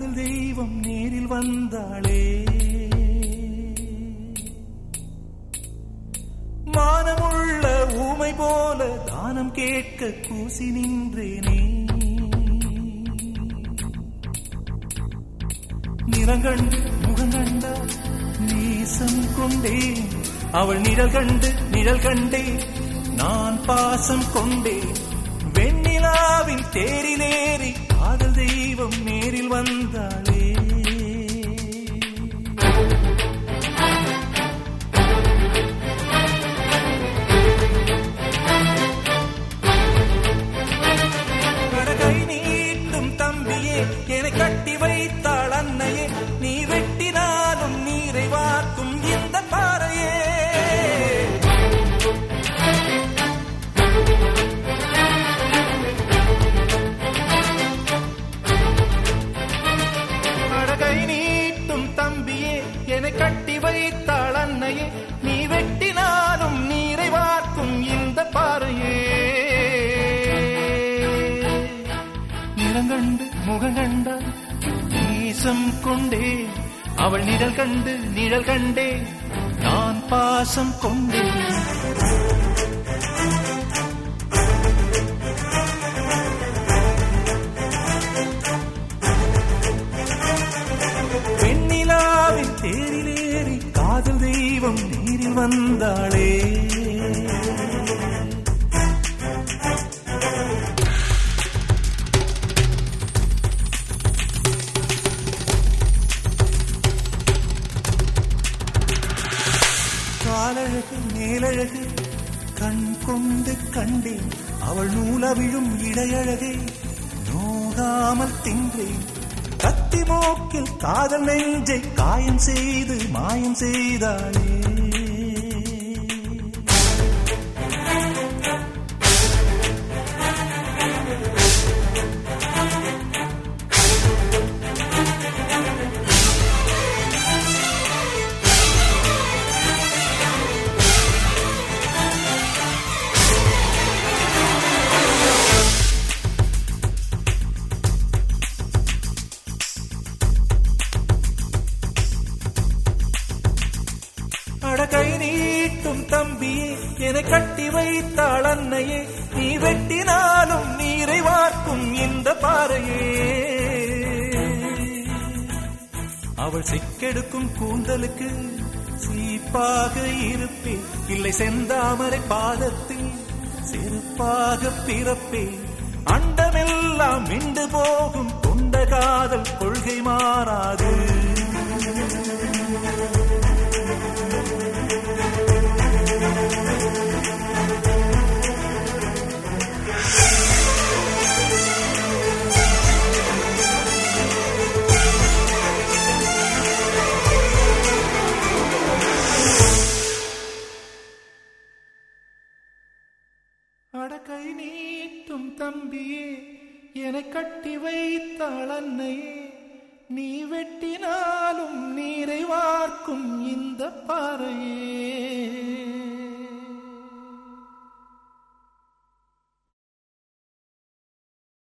காதல் தெய்வம் நேரில் வந்தாளே. மானமுள்ள ஊமை போல தானம் கேட்க கூசி நின்றேனே. நிறங்கண்டு முகங்கண்ட நேசம் கொண்டேன் அவள் நிழல் கண்டு நிழல் கண்டேன் நான் பாசம் கொண்டேன் வெண்ணிலாவின் தேரிலே நேசம் கொண்டே அவள் நிழல் கண்டு நிழல் கண்டே நான் பாசம் கொண்டேன் பெண்ணிலாவின் தேரிலேறி காதல் தெய்வம் நீரில் வந்தாளே. காலழகு மேலழகு கண் கொண்டு கண்டேன். அவள் நூலவிழும் இடையழகே நோகாமல் தின்றேன். கத்தி மோக்கில் காதல் நெஞ்சை காயம் செய்து மாயம் செய்தாளே. அடகை நீட்டும் தம்பி என கட்டி வைத்தாள் அன்னையே. நீ வெட்டினாலும் நீரை வார்க்கும் இந்த பாறையே. அவள் சிக்கெடுக்கும் கூந்தலுக்கு சீப்பாக இருப்பேன். இல்லை செந்தாமரை பாதத்தில் செருப்பாக பிறப்பேன். அண்டமெல்லாம் மிண்டு போகும் கொண்ட காதல் கொள்கை மாறாது. நம்பியே தம்பியே என்னை கட்டி வைத்தாள் அன்னையே. நீ வெட்டினாலும் நீரை வார்க்கும் இந்த பாறையே.